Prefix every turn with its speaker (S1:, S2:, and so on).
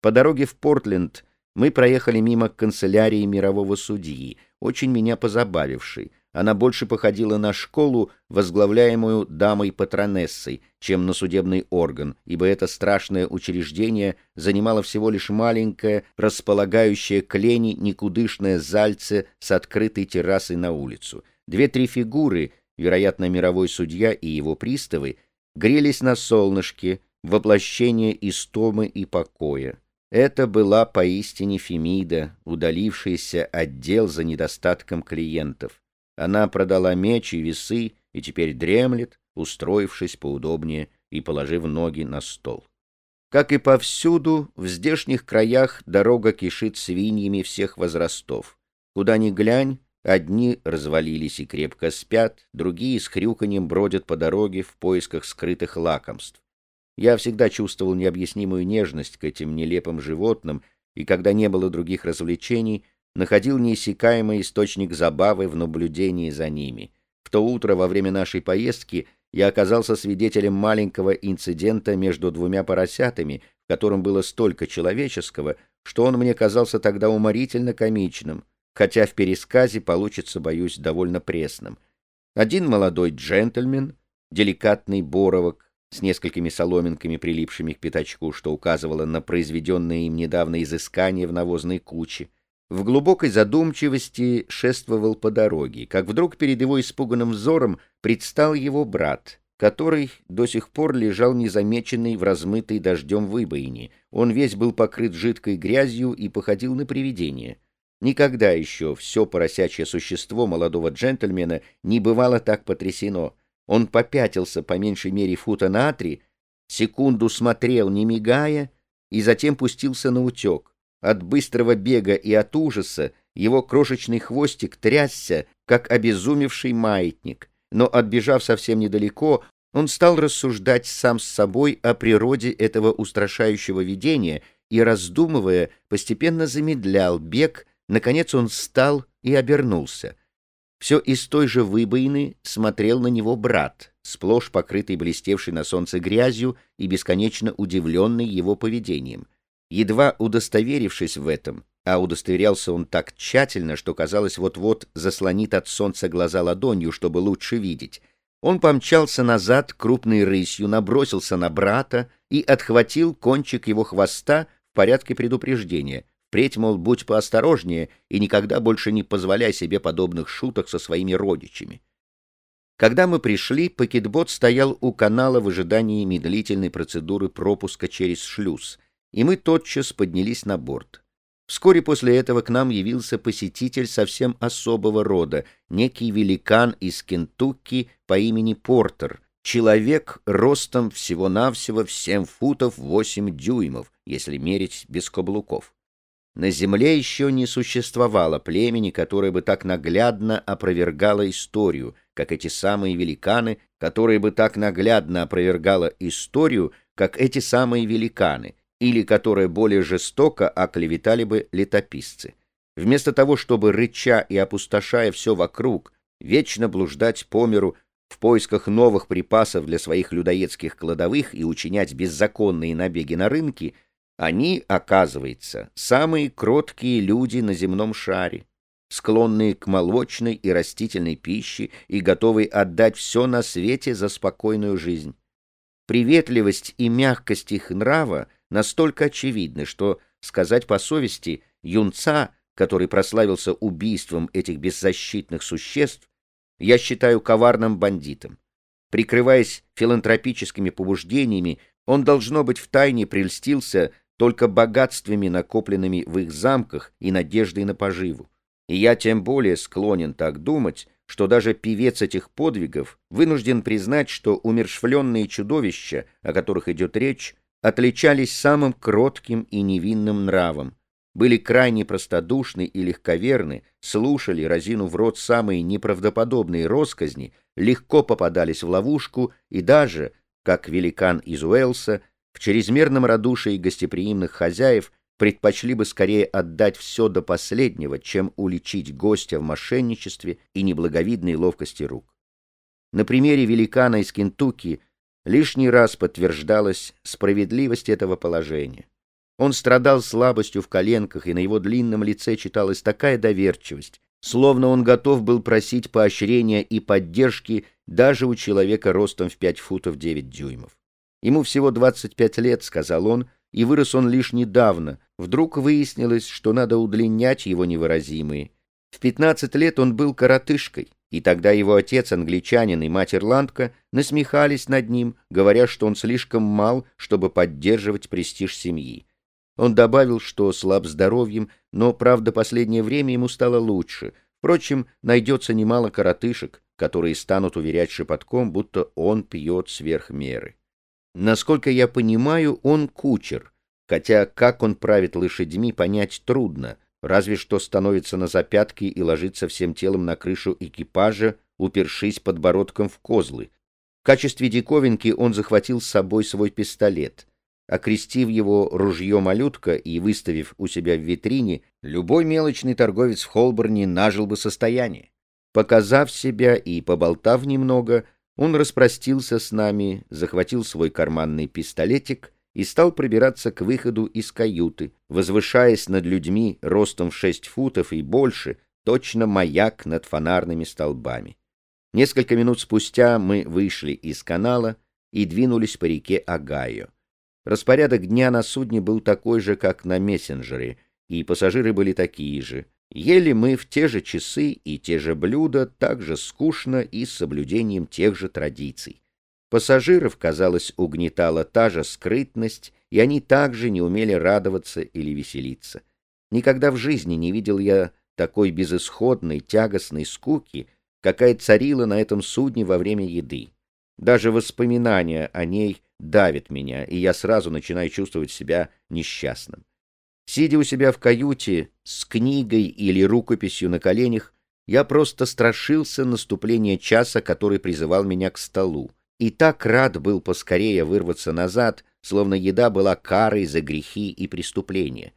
S1: По дороге в Портленд мы проехали мимо канцелярии мирового судьи, очень меня позабавившей. Она больше походила на школу, возглавляемую дамой-патронессой, чем на судебный орган, ибо это страшное учреждение занимало всего лишь маленькое, располагающее к лени никудышное зальце с открытой террасой на улицу. Две-три фигуры, вероятно, мировой судья и его приставы, грелись на солнышке, воплощение истомы и покоя. Это была поистине Фемида, удалившаяся от дел за недостатком клиентов. Она продала меч и весы и теперь дремлет, устроившись поудобнее и положив ноги на стол. Как и повсюду, в здешних краях дорога кишит свиньями всех возрастов. Куда ни глянь, одни развалились и крепко спят, другие с хрюканьем бродят по дороге в поисках скрытых лакомств. Я всегда чувствовал необъяснимую нежность к этим нелепым животным, и когда не было других развлечений, находил неиссякаемый источник забавы в наблюдении за ними. В то утро во время нашей поездки я оказался свидетелем маленького инцидента между двумя поросятами, в котором было столько человеческого, что он мне казался тогда уморительно комичным, хотя в пересказе получится, боюсь, довольно пресным. Один молодой джентльмен, деликатный боровок, с несколькими соломинками, прилипшими к пятачку, что указывало на произведенное им недавно изыскание в навозной куче, в глубокой задумчивости шествовал по дороге, как вдруг перед его испуганным взором предстал его брат, который до сих пор лежал незамеченный в размытой дождем выбоине. Он весь был покрыт жидкой грязью и походил на привидение. Никогда еще все поросячье существо молодого джентльмена не бывало так потрясено — он попятился по меньшей мере фута на три, секунду смотрел, не мигая, и затем пустился на утек. От быстрого бега и от ужаса его крошечный хвостик трясся, как обезумевший маятник. Но, отбежав совсем недалеко, он стал рассуждать сам с собой о природе этого устрашающего видения и, раздумывая, постепенно замедлял бег, наконец он встал и обернулся — все из той же выбоины смотрел на него брат, сплошь покрытый блестевшей на солнце грязью и бесконечно удивленный его поведением. Едва удостоверившись в этом, а удостоверялся он так тщательно, что казалось вот-вот заслонит от солнца глаза ладонью, чтобы лучше видеть, он помчался назад крупной рысью, набросился на брата и отхватил кончик его хвоста в порядке предупреждения — Впредь, мол, будь поосторожнее и никогда больше не позволяй себе подобных шуток со своими родичами. Когда мы пришли, пакетбот стоял у канала в ожидании медлительной процедуры пропуска через шлюз, и мы тотчас поднялись на борт. Вскоре после этого к нам явился посетитель совсем особого рода, некий великан из Кентукки по имени Портер, человек ростом всего-навсего в 7 футов 8 дюймов, если мерить без каблуков. На земле еще не существовало племени, которое бы так наглядно опровергало историю, как эти самые великаны, которые бы так наглядно опровергало историю, как эти самые великаны, или которое более жестоко оклеветали бы летописцы. Вместо того, чтобы, рыча и опустошая все вокруг, вечно блуждать по миру в поисках новых припасов для своих людоедских кладовых и учинять беззаконные набеги на рынки — они, оказывается, самые кроткие люди на земном шаре, склонные к молочной и растительной пище и готовые отдать все на свете за спокойную жизнь. Приветливость и мягкость их нрава настолько очевидны, что, сказать по совести, юнца, который прославился убийством этих беззащитных существ, я считаю коварным бандитом. Прикрываясь филантропическими побуждениями, он, должно быть, втайне прельстился только богатствами, накопленными в их замках и надеждой на поживу. И я тем более склонен так думать, что даже певец этих подвигов вынужден признать, что умершвленные чудовища, о которых идет речь, отличались самым кротким и невинным нравом, были крайне простодушны и легковерны, слушали, разину в рот самые неправдоподобные росказни, легко попадались в ловушку и даже, как великан из Уэлса, в чрезмерном радушии гостеприимных хозяев предпочли бы скорее отдать все до последнего, чем уличить гостя в мошенничестве и неблаговидной ловкости рук. На примере великана из Кентукки лишний раз подтверждалась справедливость этого положения. Он страдал слабостью в коленках, и на его длинном лице читалась такая доверчивость, словно он готов был просить поощрения и поддержки даже у человека ростом в 5 футов 9 дюймов. Ему всего 25 лет, сказал он, и вырос он лишь недавно. Вдруг выяснилось, что надо удлинять его невыразимые. В 15 лет он был коротышкой, и тогда его отец, англичанин и мать ирландка, насмехались над ним, говоря, что он слишком мал, чтобы поддерживать престиж семьи. Он добавил, что слаб здоровьем, но, правда, последнее время ему стало лучше. Впрочем, найдется немало коротышек, которые станут уверять шепотком, будто он пьет сверх меры. Насколько я понимаю, он кучер, хотя как он правит лошадьми, понять трудно, разве что становится на запятки и ложится всем телом на крышу экипажа, упершись подбородком в козлы. В качестве диковинки он захватил с собой свой пистолет. Окрестив его ружье-малютка и выставив у себя в витрине, любой мелочный торговец в Холборне нажил бы состояние. Показав себя и поболтав немного, он распростился с нами, захватил свой карманный пистолетик и стал пробираться к выходу из каюты, возвышаясь над людьми ростом в шесть футов и больше, точно маяк над фонарными столбами. Несколько минут спустя мы вышли из канала и двинулись по реке Огайо. Распорядок дня на судне был такой же, как на мессенджере, и пассажиры были такие же — Ели мы в те же часы и те же блюда, так же скучно и с соблюдением тех же традиций. Пассажиров, казалось, угнетала та же скрытность, и они также не умели радоваться или веселиться. Никогда в жизни не видел я такой безысходной, тягостной скуки, какая царила на этом судне во время еды. Даже воспоминания о ней давят меня, и я сразу начинаю чувствовать себя несчастным. Сидя у себя в каюте с книгой или рукописью на коленях, я просто страшился наступления часа, который призывал меня к столу. И так рад был поскорее вырваться назад, словно еда была карой за грехи и преступления.